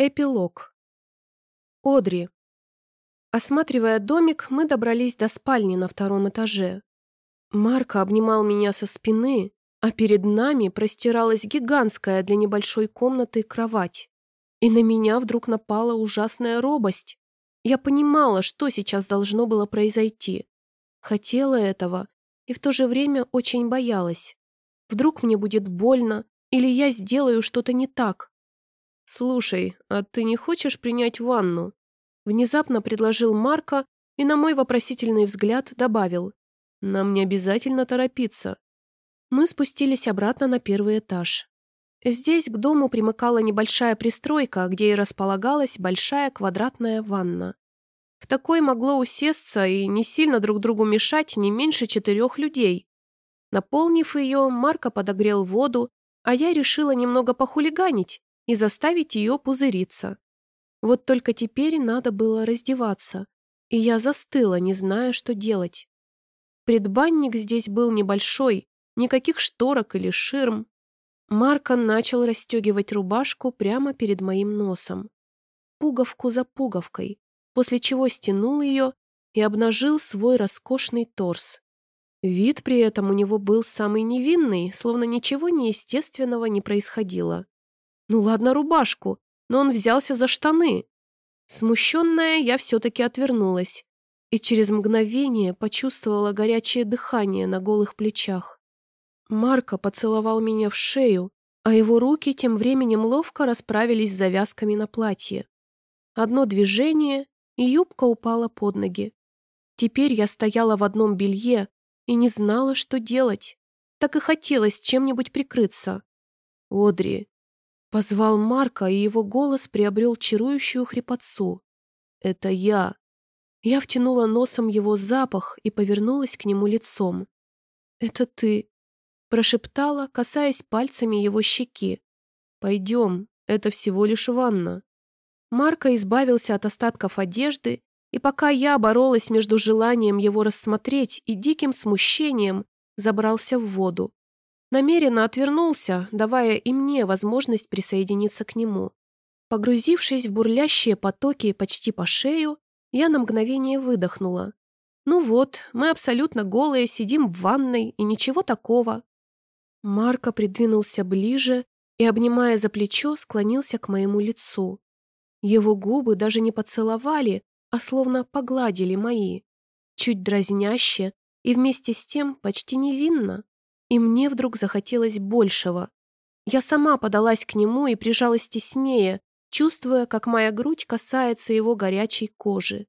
Эпилог. Одри. Осматривая домик, мы добрались до спальни на втором этаже. Марко обнимал меня со спины, а перед нами простиралась гигантская для небольшой комнаты кровать. И на меня вдруг напала ужасная робость. Я понимала, что сейчас должно было произойти. Хотела этого и в то же время очень боялась. Вдруг мне будет больно, или я сделаю что-то не так. «Слушай, а ты не хочешь принять ванну?» Внезапно предложил Марко и на мой вопросительный взгляд добавил. «Нам не обязательно торопиться». Мы спустились обратно на первый этаж. Здесь к дому примыкала небольшая пристройка, где и располагалась большая квадратная ванна. В такой могло усесться и не сильно друг другу мешать не меньше четырех людей. Наполнив ее, Марко подогрел воду, а я решила немного похулиганить и заставить ее пузыриться. Вот только теперь надо было раздеваться, и я застыла, не зная, что делать. Предбанник здесь был небольшой, никаких шторок или ширм. Марко начал расстегивать рубашку прямо перед моим носом. Пуговку за пуговкой, после чего стянул ее и обнажил свой роскошный торс. Вид при этом у него был самый невинный, словно ничего неестественного не происходило. Ну ладно рубашку, но он взялся за штаны. Смущенная, я все-таки отвернулась и через мгновение почувствовала горячее дыхание на голых плечах. Марко поцеловал меня в шею, а его руки тем временем ловко расправились с завязками на платье. Одно движение, и юбка упала под ноги. Теперь я стояла в одном белье и не знала, что делать. Так и хотелось чем-нибудь прикрыться. «Одри, Позвал Марка, и его голос приобрел чарующую хрипотцу. «Это я». Я втянула носом его запах и повернулась к нему лицом. «Это ты», — прошептала, касаясь пальцами его щеки. «Пойдем, это всего лишь ванна». Марка избавился от остатков одежды, и пока я боролась между желанием его рассмотреть и диким смущением, забрался в воду намеренно отвернулся, давая и мне возможность присоединиться к нему. Погрузившись в бурлящие потоки почти по шею, я на мгновение выдохнула. Ну вот, мы абсолютно голые, сидим в ванной, и ничего такого. Марко придвинулся ближе и, обнимая за плечо, склонился к моему лицу. Его губы даже не поцеловали, а словно погладили мои. Чуть дразняще и вместе с тем почти невинно. И мне вдруг захотелось большего. Я сама подалась к нему и прижалась теснее, чувствуя, как моя грудь касается его горячей кожи.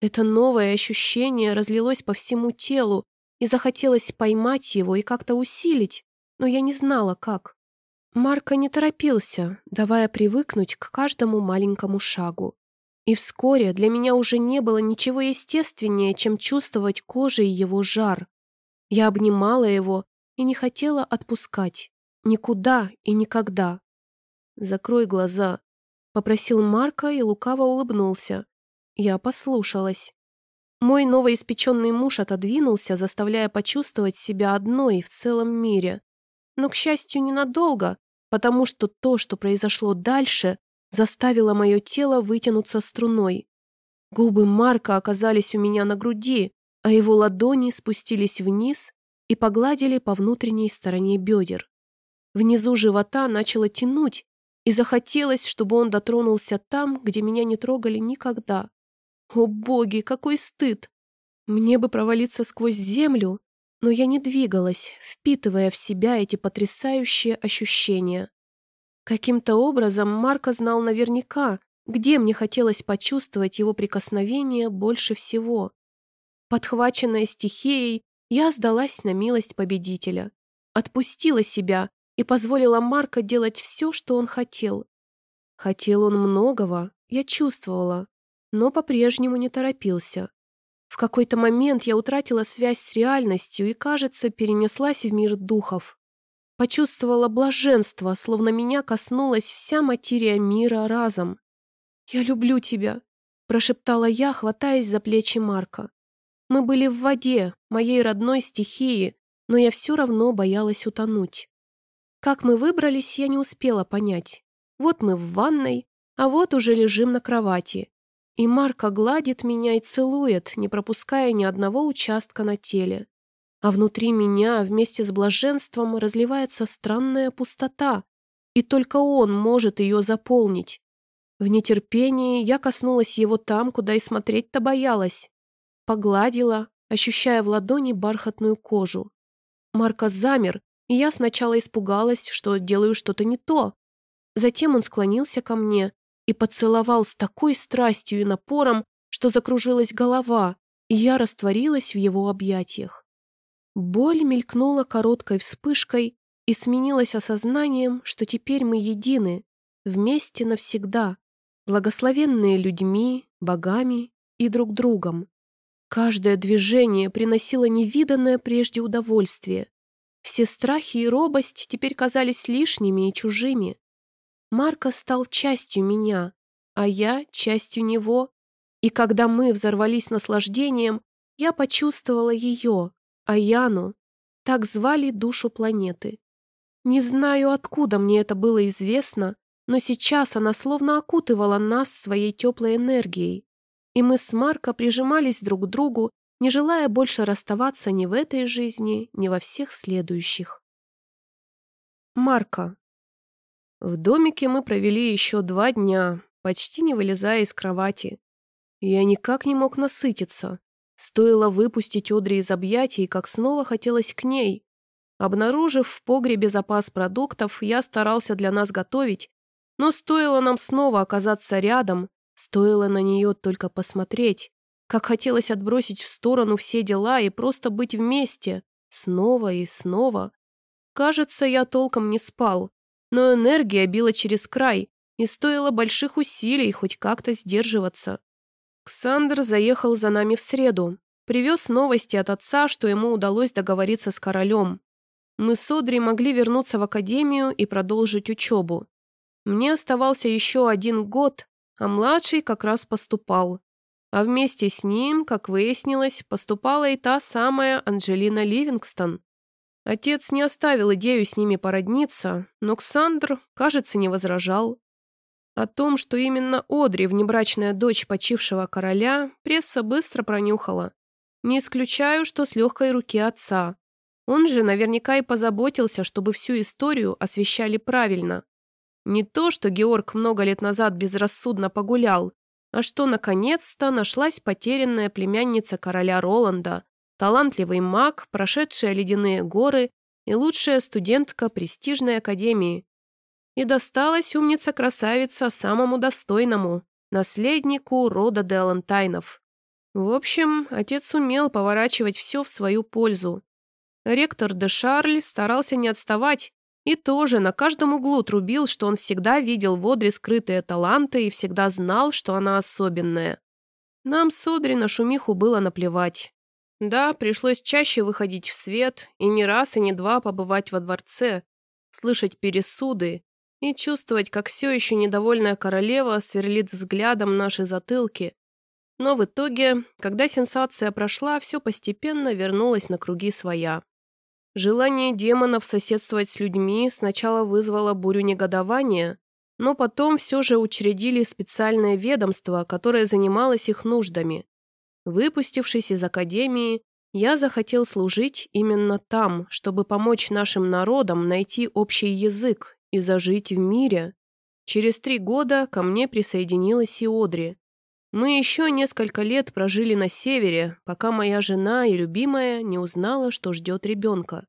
Это новое ощущение разлилось по всему телу, и захотелось поймать его и как-то усилить, но я не знала, как. Марко не торопился, давая привыкнуть к каждому маленькому шагу. И вскоре для меня уже не было ничего естественнее, чем чувствовать кожей его жар. Я обнимала его, и не хотела отпускать. Никуда и никогда. «Закрой глаза», — попросил Марка и лукаво улыбнулся. Я послушалась. Мой новоиспеченный муж отодвинулся, заставляя почувствовать себя одной в целом мире. Но, к счастью, ненадолго, потому что то, что произошло дальше, заставило мое тело вытянуться струной. Губы Марка оказались у меня на груди, а его ладони спустились вниз и погладили по внутренней стороне бедер. Внизу живота начало тянуть, и захотелось, чтобы он дотронулся там, где меня не трогали никогда. О боги, какой стыд! Мне бы провалиться сквозь землю, но я не двигалась, впитывая в себя эти потрясающие ощущения. Каким-то образом Марко знал наверняка, где мне хотелось почувствовать его прикосновение больше всего. Подхваченная стихией, я сдалась на милость победителя, отпустила себя и позволила Марко делать все, что он хотел. Хотел он многого, я чувствовала, но по-прежнему не торопился. В какой-то момент я утратила связь с реальностью и, кажется, перенеслась в мир духов. Почувствовала блаженство, словно меня коснулась вся материя мира разом. «Я люблю тебя», – прошептала я, хватаясь за плечи Марка. Мы были в воде, моей родной стихии, но я все равно боялась утонуть. Как мы выбрались, я не успела понять. Вот мы в ванной, А вот уже лежим на кровати. И Марка гладит меня и целует, не пропуская ни одного участка на теле. А внутри меня вместе с блаженством разливается странная пустота, и только он может ее заполнить. В нетерпении я коснулась его там, куда и смотреть-то боялась. Погладила, ощущая в ладони бархатную кожу. Марка замер, и я сначала испугалась, что делаю что-то не то. Затем он склонился ко мне и поцеловал с такой страстью и напором, что закружилась голова, и я растворилась в его объятиях. Боль мелькнула короткой вспышкой и сменилась осознанием, что теперь мы едины, вместе навсегда, благословенные людьми, богами и друг другом. Каждое движение приносило невиданное прежде удовольствие. Все страхи и робость теперь казались лишними и чужими. Марко стал частью меня, а я частью него. И когда мы взорвались наслаждением, я почувствовала ее, Аяну. Так звали душу планеты. Не знаю, откуда мне это было известно, но сейчас она словно окутывала нас своей теплой энергией. И мы с Марко прижимались друг к другу, не желая больше расставаться ни в этой жизни, ни во всех следующих. Марко. В домике мы провели еще два дня, почти не вылезая из кровати. Я никак не мог насытиться. Стоило выпустить Одри из объятий, как снова хотелось к ней. Обнаружив в погребе запас продуктов, я старался для нас готовить, но стоило нам снова оказаться рядом, стоило на нее только посмотреть, как хотелось отбросить в сторону все дела и просто быть вместе, снова и снова. Кажется, я толком не спал, но энергия била через край, и стоило больших усилий хоть как-то сдерживаться. Ксандр заехал за нами в среду, привез новости от отца, что ему удалось договориться с королем. Мы с Одри могли вернуться в академию и продолжить учебу. Мне оставался еще один год, а младший как раз поступал. А вместе с ним, как выяснилось, поступала и та самая Анджелина Ливингстон. Отец не оставил идею с ними породниться, но Ксандр, кажется, не возражал. О том, что именно Одри, внебрачная дочь почившего короля, пресса быстро пронюхала. Не исключаю, что с легкой руки отца. Он же наверняка и позаботился, чтобы всю историю освещали правильно. Не то, что Георг много лет назад безрассудно погулял, а что наконец-то нашлась потерянная племянница короля Роланда, талантливый маг, прошедшая ледяные горы и лучшая студентка престижной академии. И досталась умница-красавица самому достойному, наследнику рода де Алантайнов. В общем, отец умел поворачивать все в свою пользу. Ректор де Шарль старался не отставать и тоже на каждом углу трубил, что он всегда видел в Одре скрытые таланты и всегда знал, что она особенная. Нам с Одри на шумиху было наплевать. Да, пришлось чаще выходить в свет и не раз и не два побывать во дворце, слышать пересуды и чувствовать, как все еще недовольная королева сверлит взглядом наши затылки. Но в итоге, когда сенсация прошла, все постепенно вернулось на круги своя. Желание демонов соседствовать с людьми сначала вызвало бурю негодования, но потом все же учредили специальное ведомство, которое занималось их нуждами. Выпустившись из академии, я захотел служить именно там, чтобы помочь нашим народам найти общий язык и зажить в мире. Через три года ко мне присоединилась и Одри. Мы еще несколько лет прожили на севере, пока моя жена и любимая не узнала, что ждет ребенка.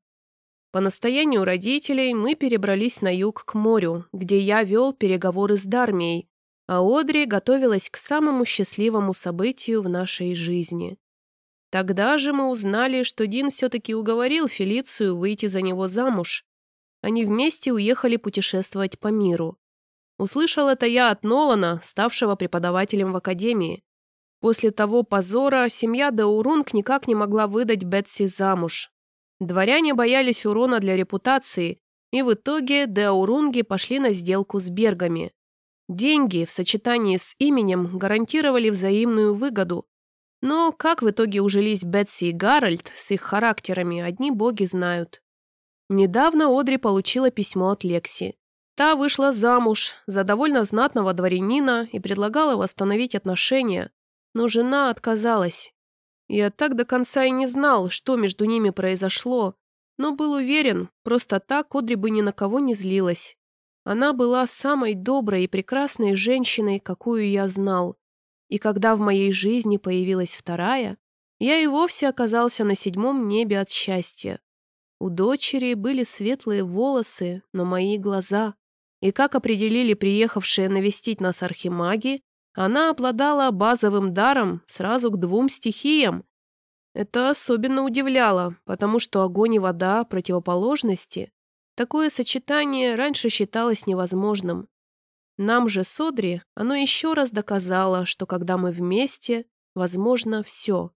По настоянию родителей мы перебрались на юг к морю, где я вел переговоры с Дармией, а Одри готовилась к самому счастливому событию в нашей жизни. Тогда же мы узнали, что Дин все-таки уговорил Фелицию выйти за него замуж. Они вместе уехали путешествовать по миру. Услышал это я от Нолана, ставшего преподавателем в академии. После того позора семья Даурунг никак не могла выдать Бетси замуж. Дворяне боялись урона для репутации, и в итоге Даурунги пошли на сделку с Бергами. Деньги в сочетании с именем гарантировали взаимную выгоду. Но как в итоге ужились Бетси и Гарольд с их характерами, одни боги знают. Недавно Одри получила письмо от Лекси. Та вышла замуж за довольно знатного дворянина и предлагала восстановить отношения, но жена отказалась. Я так до конца и не знал, что между ними произошло, но был уверен, просто так Одри бы ни на кого не злилась. Она была самой доброй и прекрасной женщиной, какую я знал. И когда в моей жизни появилась вторая, я и вовсе оказался на седьмом небе от счастья. У дочери были светлые волосы, но мои глаза. И как определили приехавшие навестить нас архимаги, она обладала базовым даром сразу к двум стихиям. Это особенно удивляло, потому что огонь и вода – противоположности. Такое сочетание раньше считалось невозможным. Нам же с Одри оно еще раз доказало, что когда мы вместе, возможно все.